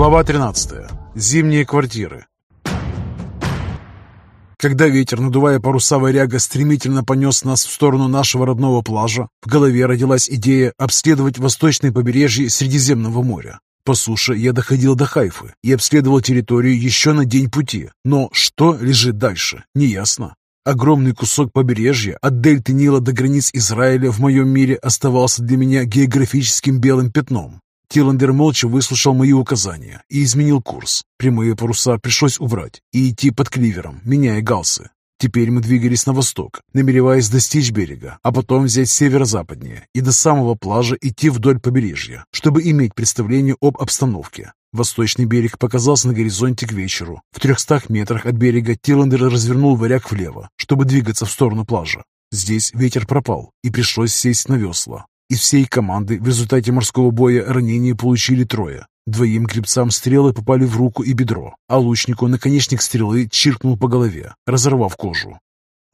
Глава 13. Зимние квартиры. Когда ветер, надувая паруса варяга, стремительно понес нас в сторону нашего родного плажа, в голове родилась идея обследовать восточное побережье Средиземного моря. По суше я доходил до Хайфы и обследовал территорию еще на день пути, но что лежит дальше, неясно. Огромный кусок побережья от дельты Нила до границ Израиля в моем мире оставался для меня географическим белым пятном. Тиландер молча выслушал мои указания и изменил курс. Прямые паруса пришлось убрать и идти под кливером, меняя галсы. Теперь мы двигались на восток, намереваясь достичь берега, а потом взять северо-западнее и до самого плажа идти вдоль побережья, чтобы иметь представление об обстановке. Восточный берег показался на горизонте к вечеру. В трехстах метрах от берега Тиландер развернул варяг влево, чтобы двигаться в сторону плажа. Здесь ветер пропал, и пришлось сесть на весла. Из всей команды в результате морского боя ранения получили трое. Двоим гребцам стрелы попали в руку и бедро, а лучнику наконечник стрелы чиркнул по голове, разорвав кожу.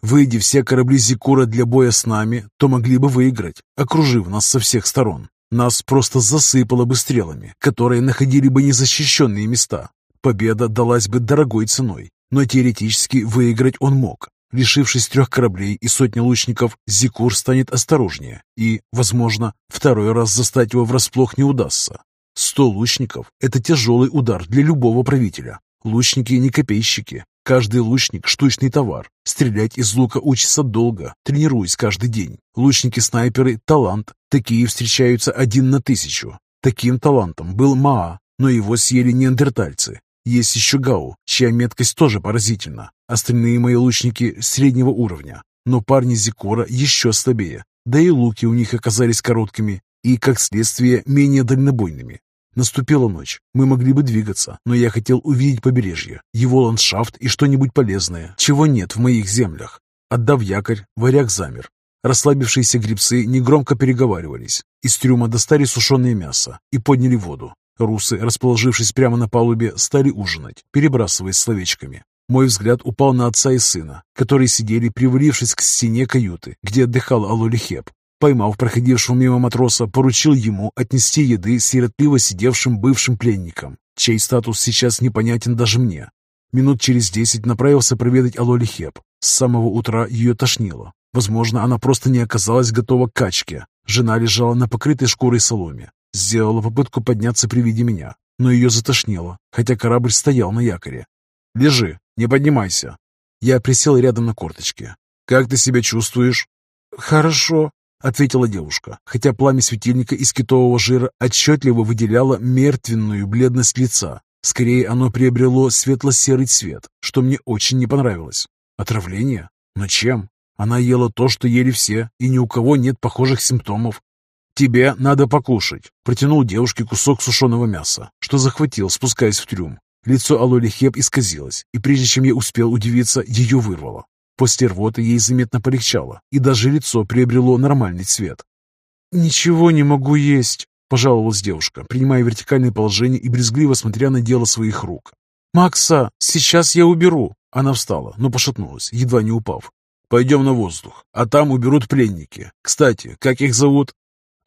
Выйди все корабли Зикура для боя с нами, то могли бы выиграть, окружив нас со всех сторон. Нас просто засыпало бы стрелами, которые находили бы незащищенные места. Победа далась бы дорогой ценой, но теоретически выиграть он мог. Лишившись трех кораблей и сотни лучников, Зикур станет осторожнее, и, возможно, второй раз застать его врасплох не удастся. Сто лучников – это тяжелый удар для любого правителя. Лучники не копейщики. Каждый лучник – штучный товар. Стрелять из лука учится долго, тренируясь каждый день. Лучники-снайперы – талант. Такие встречаются один на тысячу. Таким талантом был Маа, но его съели неандертальцы. Есть еще Гау, чья меткость тоже поразительна. Остальные мои лучники среднего уровня, но парни Зикора еще слабее. Да и луки у них оказались короткими и, как следствие, менее дальнобойными. Наступила ночь. Мы могли бы двигаться, но я хотел увидеть побережье, его ландшафт и что-нибудь полезное, чего нет в моих землях. Отдав якорь, варяг замер. Расслабившиеся грибцы негромко переговаривались. Из трюма достали сушеное мясо и подняли воду. Русы, расположившись прямо на палубе, стали ужинать, перебрасываясь словечками. Мой взгляд упал на отца и сына, которые сидели, привалившись к стене каюты, где отдыхал Алолихеп. Поймав проходившего мимо матроса, поручил ему отнести еды сиротливо сидевшим бывшим пленникам, чей статус сейчас непонятен даже мне. Минут через десять направился проведать Алолихеп. С самого утра ее тошнило. Возможно, она просто не оказалась готова к качке. Жена лежала на покрытой шкурой соломе, Сделала попытку подняться при виде меня, но ее затошнило, хотя корабль стоял на якоре. «Лежи, не поднимайся». Я присел рядом на корточке. «Как ты себя чувствуешь?» «Хорошо», — ответила девушка, хотя пламя светильника из китового жира отчетливо выделяло мертвенную бледность лица. Скорее, оно приобрело светло-серый цвет, что мне очень не понравилось. Отравление? Но чем? Она ела то, что ели все, и ни у кого нет похожих симптомов. «Тебе надо покушать», — протянул девушке кусок сушеного мяса, что захватил, спускаясь в трюм. Лицо Алоли Хеп исказилось, и прежде чем я успел удивиться, ее вырвало. После рвоты ей заметно полегчало, и даже лицо приобрело нормальный цвет. «Ничего не могу есть», — пожаловалась девушка, принимая вертикальное положение и брезгливо смотря на дело своих рук. «Макса, сейчас я уберу». Она встала, но пошатнулась, едва не упав. «Пойдем на воздух, а там уберут пленники. Кстати, как их зовут?»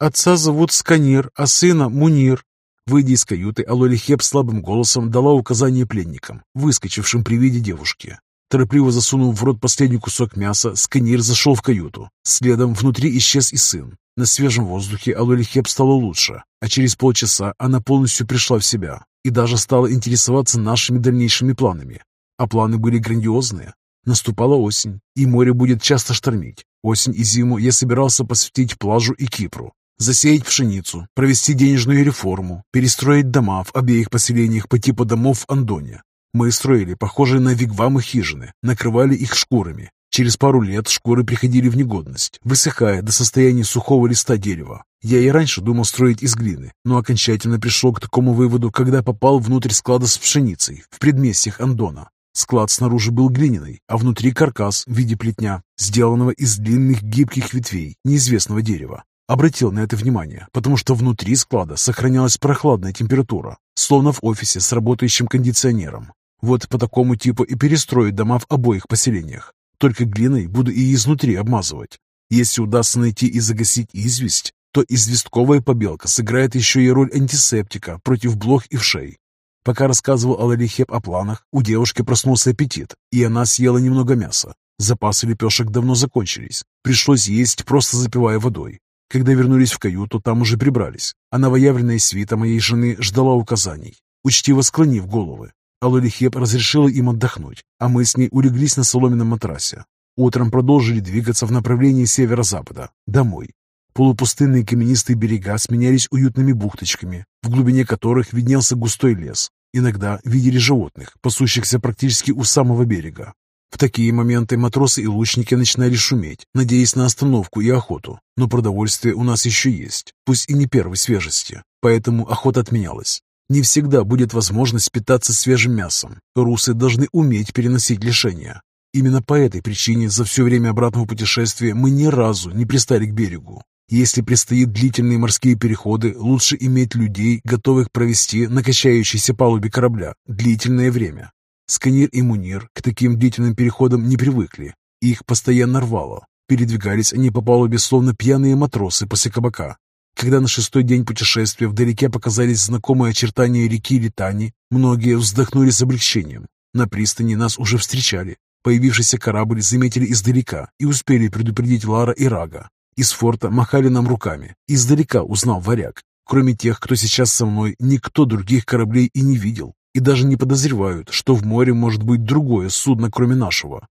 Отца зовут Сканир, а сына Мунир. Выйдя из каюты, Алолихеп слабым голосом дала указание пленникам, выскочившим при виде девушки. Торопливо засунув в рот последний кусок мяса, Сканир зашел в каюту. Следом внутри исчез и сын. На свежем воздухе Алолихеп стало лучше, а через полчаса она полностью пришла в себя и даже стала интересоваться нашими дальнейшими планами. А планы были грандиозные. Наступала осень, и море будет часто штормить. Осень и зиму я собирался посвятить плажу и Кипру, засеять пшеницу, провести денежную реформу, перестроить дома в обеих поселениях по типу домов в Андоне. Мы строили похожие на вигвамы хижины, накрывали их шкурами. Через пару лет шкуры приходили в негодность, высыхая до состояния сухого листа дерева. Я и раньше думал строить из глины, но окончательно пришел к такому выводу, когда попал внутрь склада с пшеницей в предместьях Андона. Склад снаружи был глиняный, а внутри каркас в виде плетня, сделанного из длинных гибких ветвей неизвестного дерева. Обратил на это внимание, потому что внутри склада сохранялась прохладная температура, словно в офисе с работающим кондиционером. Вот по такому типу и перестроить дома в обоих поселениях. Только глиной буду и изнутри обмазывать. Если удастся найти и загасить известь, то известковая побелка сыграет еще и роль антисептика против блох и вшей. Пока рассказывал Алалихеп о планах, у девушки проснулся аппетит, и она съела немного мяса. Запасы лепешек давно закончились. Пришлось есть, просто запивая водой. Когда вернулись в каюту, там уже прибрались, а новоявленная свита моей жены ждала указаний, учтиво склонив головы. Алолихеп разрешила им отдохнуть, а мы с ней улеглись на соломенном матрасе. Утром продолжили двигаться в направлении северо-запада, домой. Полупустынные каменистые берега сменялись уютными бухточками, в глубине которых виднелся густой лес. Иногда видели животных, пасущихся практически у самого берега. В такие моменты матросы и лучники начинали шуметь, надеясь на остановку и охоту. Но продовольствие у нас еще есть, пусть и не первой свежести, поэтому охота отменялась. Не всегда будет возможность питаться свежим мясом. Русы должны уметь переносить лишения. Именно по этой причине за все время обратного путешествия мы ни разу не пристали к берегу. Если предстоит длительные морские переходы, лучше иметь людей, готовых провести на качающейся палубе корабля длительное время. Сканир и Мунир к таким длительным переходам не привыкли. Их постоянно рвало. Передвигались они по палубе, словно пьяные матросы после кабака. Когда на шестой день путешествия вдалеке показались знакомые очертания реки Литани, многие вздохнули с облегчением. На пристани нас уже встречали. Появившийся корабль заметили издалека и успели предупредить Лара и Рага. Из форта махали нам руками. Издалека узнал варяг. Кроме тех, кто сейчас со мной, никто других кораблей и не видел и даже не подозревают, что в море может быть другое судно, кроме нашего.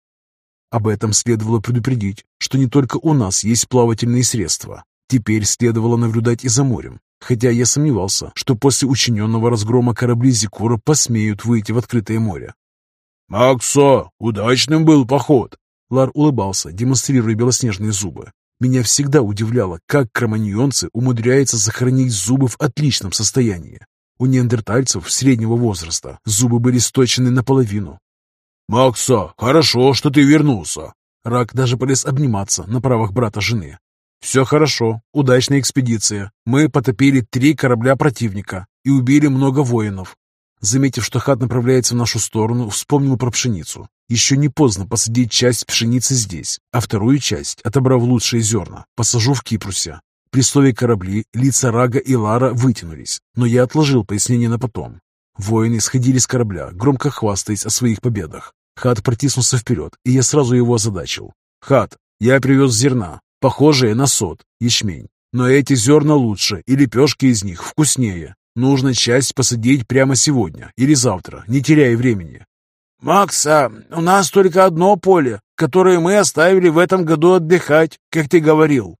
Об этом следовало предупредить, что не только у нас есть плавательные средства. Теперь следовало наблюдать и за морем, хотя я сомневался, что после учиненного разгрома корабли Зикура посмеют выйти в открытое море. «Максо, удачным был поход!» Лар улыбался, демонстрируя белоснежные зубы. Меня всегда удивляло, как кроманьонцы умудряются сохранить зубы в отличном состоянии. У неандертальцев среднего возраста зубы были сточены наполовину. «Макса, хорошо, что ты вернулся!» Рак даже полез обниматься на правах брата жены. «Все хорошо, удачная экспедиция. Мы потопили три корабля противника и убили много воинов». Заметив, что хат направляется в нашу сторону, вспомнил про пшеницу. Еще не поздно посадить часть пшеницы здесь, а вторую часть, отобрав лучшие зерна, посажу в Кипрусе. При слове «корабли» лица Рага и Лара вытянулись, но я отложил пояснение на потом. Воины сходили с корабля, громко хвастаясь о своих победах. Хат протиснулся вперед, и я сразу его озадачил. «Хат, я привез зерна, похожие на сот, ячмень. Но эти зерна лучше, и лепешки из них вкуснее. Нужно часть посадить прямо сегодня или завтра, не теряя времени». «Макса, у нас только одно поле, которое мы оставили в этом году отдыхать, как ты говорил.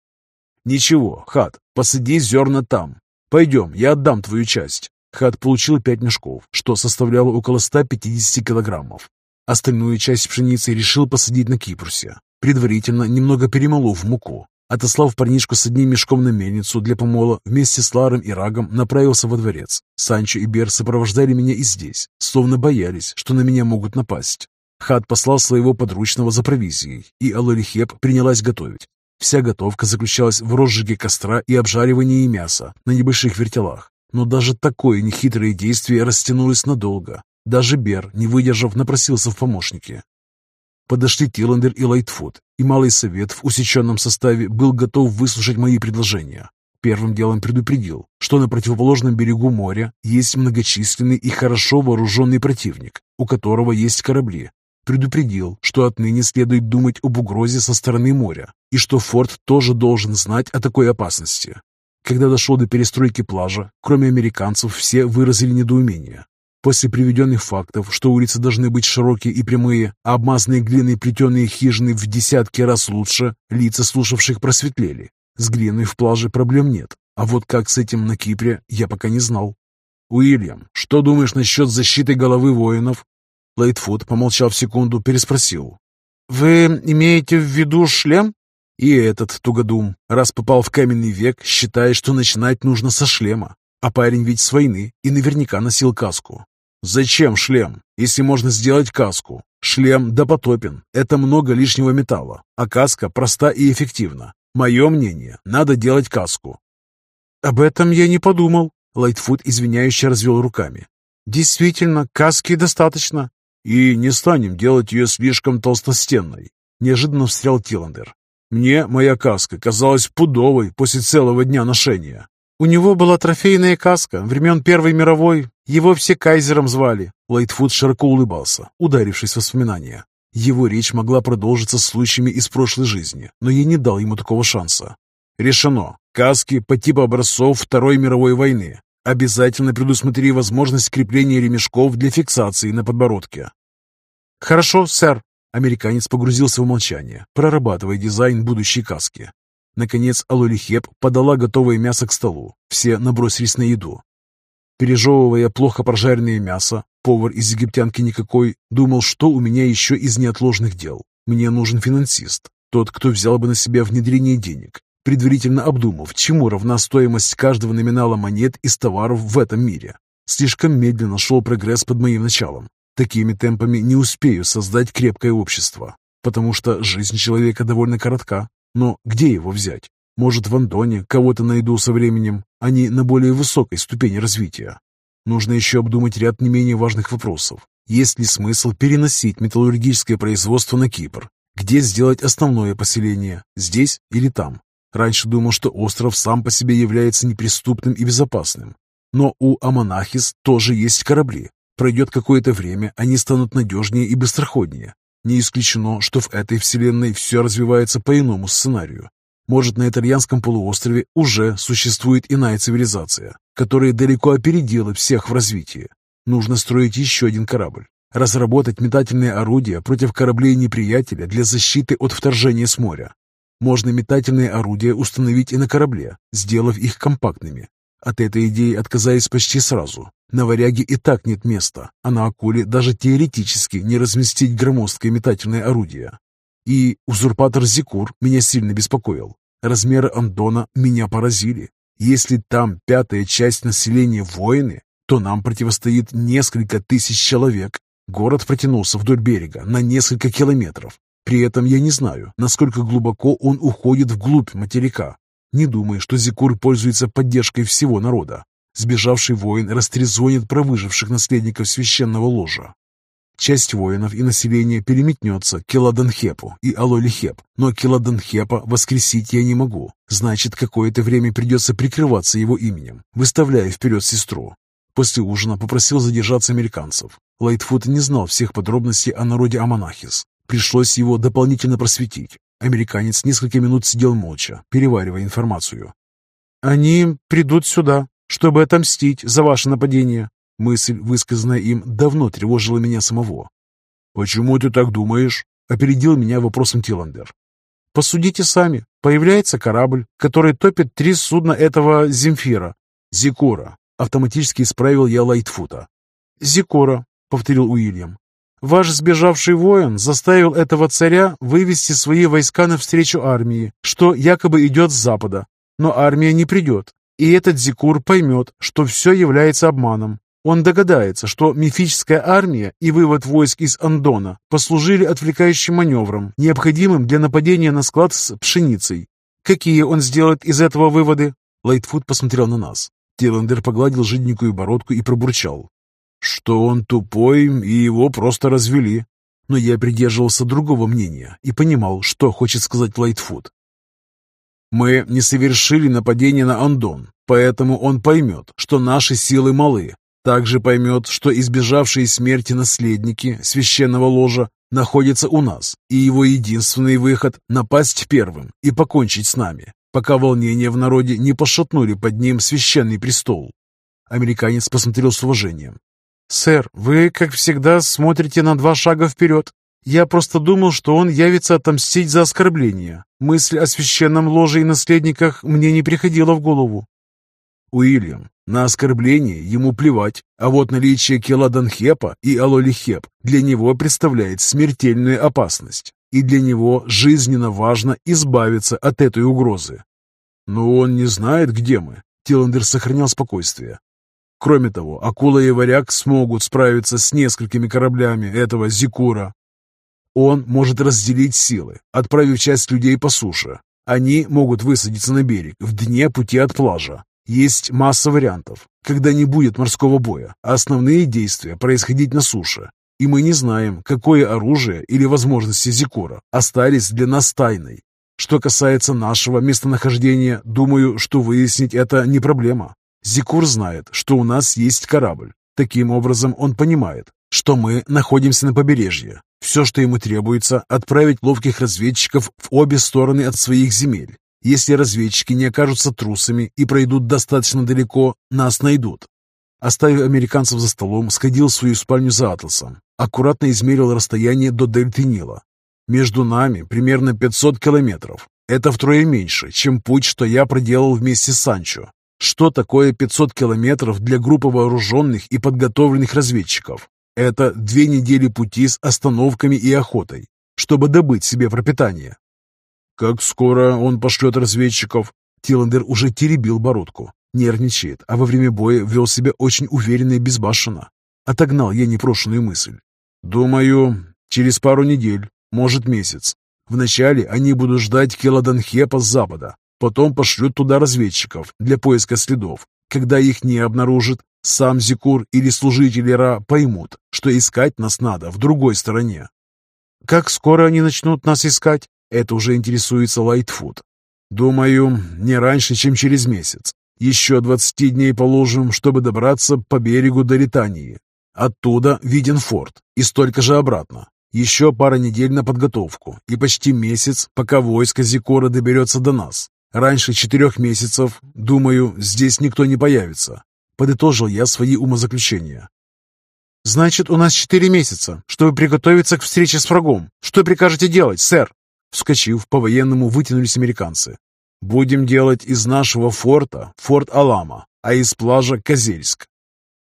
«Ничего, Хат, посади зерна там. Пойдем, я отдам твою часть». Хат получил пять мешков, что составляло около 150 килограммов. Остальную часть пшеницы решил посадить на Кипрусе, предварительно немного перемолов муку. Отослав парнишку с одним мешком на мельницу для помола, вместе с Ларом и Рагом направился во дворец. Санчо и Бер сопровождали меня и здесь, словно боялись, что на меня могут напасть. Хат послал своего подручного за провизией, и Алолихеп принялась готовить. Вся готовка заключалась в розжиге костра и обжаривании мяса на небольших вертелах. Но даже такое нехитрое действие растянулось надолго. Даже Бер, не выдержав, напросился в помощники. Подошли Тиландер и Лайтфуд, и Малый Совет в усеченном составе был готов выслушать мои предложения. Первым делом предупредил, что на противоположном берегу моря есть многочисленный и хорошо вооруженный противник, у которого есть корабли, предупредил, что отныне следует думать об угрозе со стороны моря и что форт тоже должен знать о такой опасности. Когда дошло до перестройки плажа, кроме американцев, все выразили недоумение. После приведенных фактов, что улицы должны быть широкие и прямые, а обмазанные глиной плетеные хижины в десятки раз лучше, лица слушавших просветлели. С глиной в плаже проблем нет, а вот как с этим на Кипре, я пока не знал. «Уильям, что думаешь насчет защиты головы воинов?» Лейтфуд, помолчав секунду, переспросил. «Вы имеете в виду шлем?» И этот тугодум, раз попал в каменный век, считает, что начинать нужно со шлема. А парень ведь с войны и наверняка носил каску. Зачем шлем, если можно сделать каску? Шлем допотопен, это много лишнего металла, а каска проста и эффективна. Мое мнение, надо делать каску. Об этом я не подумал. Лайтфуд извиняюще развел руками. Действительно, каски достаточно. И не станем делать ее слишком толстостенной. Неожиданно встрял Тиландер. Мне моя каска казалась пудовой после целого дня ношения. У него была трофейная каска времен Первой мировой. Его все кайзером звали. Лайтфуд широко улыбался, ударившись в воспоминания. Его речь могла продолжиться случаями из прошлой жизни, но я не дал ему такого шанса. Решено. Каски по типу образцов Второй мировой войны. Обязательно предусмотри возможность крепления ремешков для фиксации на подбородке. Хорошо, сэр. Американец погрузился в молчание, прорабатывая дизайн будущей каски. Наконец Алоли Хеп подала готовое мясо к столу. Все набросились на еду. Пережевывая плохо прожаренное мясо, повар из египтянки никакой думал, что у меня еще из неотложных дел. Мне нужен финансист, тот, кто взял бы на себя внедрение денег, предварительно обдумав, чему равна стоимость каждого номинала монет из товаров в этом мире. Слишком медленно шел прогресс под моим началом. Такими темпами не успею создать крепкое общество, потому что жизнь человека довольно коротка. Но где его взять? Может, в Андоне кого-то найду со временем, а не на более высокой ступени развития. Нужно еще обдумать ряд не менее важных вопросов. Есть ли смысл переносить металлургическое производство на Кипр? Где сделать основное поселение? Здесь или там? Раньше думал, что остров сам по себе является неприступным и безопасным. Но у Аманахис тоже есть корабли. Пройдет какое-то время, они станут надежнее и быстроходнее. Не исключено, что в этой вселенной все развивается по иному сценарию. Может, на итальянском полуострове уже существует иная цивилизация, которая далеко опередила всех в развитии. Нужно строить еще один корабль, разработать метательные орудия против кораблей неприятеля для защиты от вторжения с моря, можно метательные орудия установить и на корабле, сделав их компактными. От этой идеи отказались почти сразу. На варяге и так нет места, а на акуле даже теоретически не разместить громоздкое метательное орудие. И узурпатор Зикур меня сильно беспокоил. Размеры Андона меня поразили. Если там пятая часть населения воины, то нам противостоит несколько тысяч человек. Город протянулся вдоль берега на несколько километров. При этом я не знаю, насколько глубоко он уходит вглубь материка. Не думаю, что Зикур пользуется поддержкой всего народа. Сбежавший воин растрезонит про выживших наследников священного ложа. Часть воинов и населения переметнется к Келаданхепу и Алолихеп, но Келаданхепа воскресить я не могу. Значит, какое-то время придется прикрываться его именем, выставляя вперед сестру. После ужина попросил задержаться американцев. Лайтфуд не знал всех подробностей о народе Аманахис, Пришлось его дополнительно просветить. Американец несколько минут сидел молча, переваривая информацию. «Они придут сюда, чтобы отомстить за ваше нападение». Мысль, высказанная им, давно тревожила меня самого. «Почему ты так думаешь?» — опередил меня вопросом Тиландер. «Посудите сами. Появляется корабль, который топит три судна этого Земфира. Зикора». Автоматически исправил я Лайтфута. «Зикора», — повторил Уильям. Ваш сбежавший воин заставил этого царя вывести свои войска навстречу армии, что якобы идет с запада. Но армия не придет, и этот Зикур поймет, что все является обманом. Он догадается, что мифическая армия и вывод войск из Андона послужили отвлекающим маневром, необходимым для нападения на склад с пшеницей. Какие он сделает из этого выводы? Лайтфуд посмотрел на нас. Тиландер погладил жиденькую бородку и пробурчал что он тупой, и его просто развели. Но я придерживался другого мнения и понимал, что хочет сказать Лайтфуд. Мы не совершили нападение на Андон, поэтому он поймет, что наши силы малы. Также поймет, что избежавшие смерти наследники священного ложа находятся у нас, и его единственный выход – напасть первым и покончить с нами, пока волнения в народе не пошатнули под ним священный престол. Американец посмотрел с уважением. «Сэр, вы, как всегда, смотрите на два шага вперед. Я просто думал, что он явится отомстить за оскорбление. Мысль о священном ложе и наследниках мне не приходила в голову». «Уильям, на оскорбление ему плевать, а вот наличие Келаданхепа и Алолихеп для него представляет смертельную опасность, и для него жизненно важно избавиться от этой угрозы». «Но он не знает, где мы», — Тиландер сохранял спокойствие. Кроме того, акула и варяг смогут справиться с несколькими кораблями этого Зикура. Он может разделить силы, отправив часть людей по суше. Они могут высадиться на берег в дне пути от плажа. Есть масса вариантов, когда не будет морского боя, а основные действия происходить на суше. И мы не знаем, какое оружие или возможности Зикура остались для нас тайной. Что касается нашего местонахождения, думаю, что выяснить это не проблема. Зикур знает, что у нас есть корабль. Таким образом, он понимает, что мы находимся на побережье. Все, что ему требуется, отправить ловких разведчиков в обе стороны от своих земель. Если разведчики не окажутся трусами и пройдут достаточно далеко, нас найдут. Оставив американцев за столом, сходил в свою спальню за атласом. Аккуратно измерил расстояние до дельты Нила. Между нами примерно 500 километров. Это втрое меньше, чем путь, что я проделал вместе с Санчо. Что такое 500 километров для группы вооруженных и подготовленных разведчиков? Это две недели пути с остановками и охотой, чтобы добыть себе пропитание. Как скоро он пошлет разведчиков? Тиландер уже теребил бородку. Нервничает, а во время боя вел себя очень уверенно и безбашенно. Отогнал я непрошенную мысль. Думаю, через пару недель. Может, месяц. Вначале они будут ждать Келаданхепа с запада, потом пошлют туда разведчиков для поиска следов. Когда их не обнаружат, сам Зикур или служители Ра поймут, что искать нас надо в другой стороне. Как скоро они начнут нас искать? Это уже интересуется Лайтфуд. Думаю, не раньше, чем через месяц. Еще 20 дней положим, чтобы добраться по берегу до Ритании. Оттуда виден форт, и столько же обратно. Еще пара недель на подготовку и почти месяц, пока войско Зикора доберется до нас. Раньше четырех месяцев, думаю, здесь никто не появится. Подытожил я свои умозаключения. «Значит, у нас четыре месяца, чтобы приготовиться к встрече с врагом. Что прикажете делать, сэр?» Вскочив, по-военному вытянулись американцы. «Будем делать из нашего форта форт Алама, а из плажа Козельск».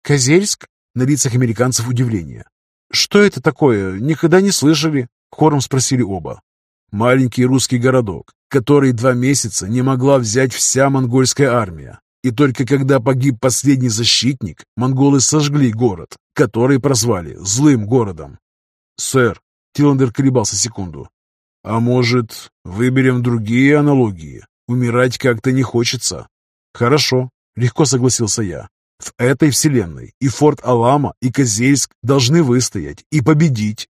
«Козельск?» На лицах американцев удивление. «Что это такое? Никогда не слышали?» Хором спросили оба. «Маленький русский городок, который два месяца не могла взять вся монгольская армия. И только когда погиб последний защитник, монголы сожгли город, который прозвали «злым городом». «Сэр», — Тиландер колебался секунду, «а может, выберем другие аналогии? Умирать как-то не хочется». «Хорошо», — легко согласился я. В этой вселенной и форт Алама, и Козельск должны выстоять и победить.